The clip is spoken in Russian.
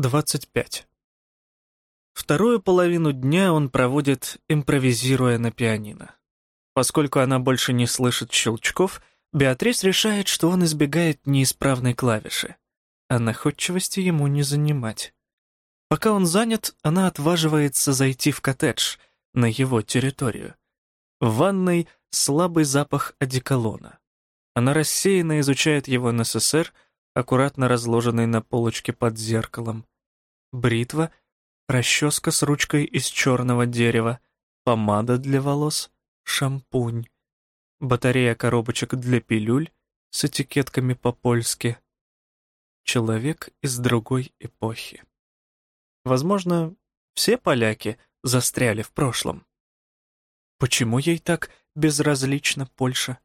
25. Вторую половину дня он проводит, импровизируя на пианино. Поскольку она больше не слышит щелчков, Беатрис решает, что он избегает неисправной клавиши, а находчивости ему не занимать. Пока он занят, она отваживается зайти в коттедж, на его территорию. В ванной слабый запах одеколона. Она рассеянно изучает его НССР, аккуратно разложенный на полочке под зеркалом. Бритва, расческа с ручкой из черного дерева, помада для волос, шампунь, батарея коробочек для пилюль с этикетками по-польски. Человек из другой эпохи. Возможно, все поляки застряли в прошлом. Почему ей так безразлична Польша?